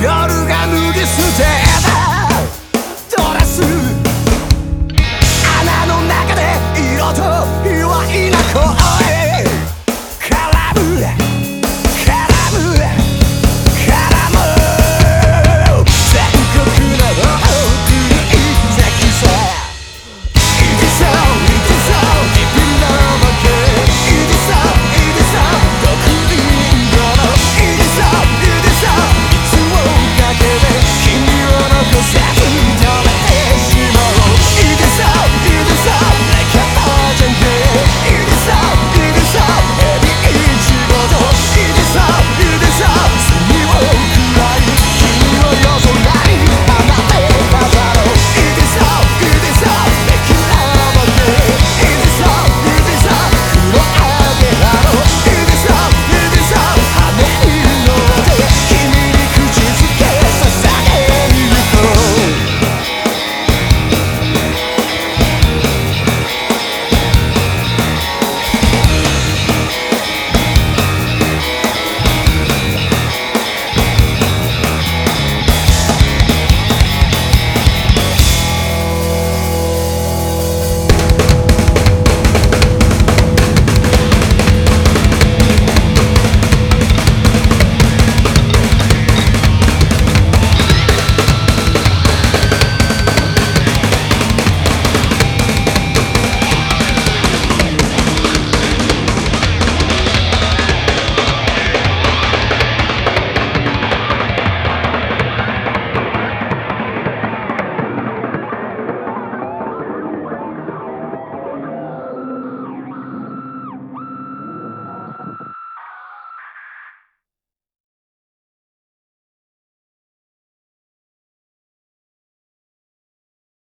夜が脱ぎ捨てた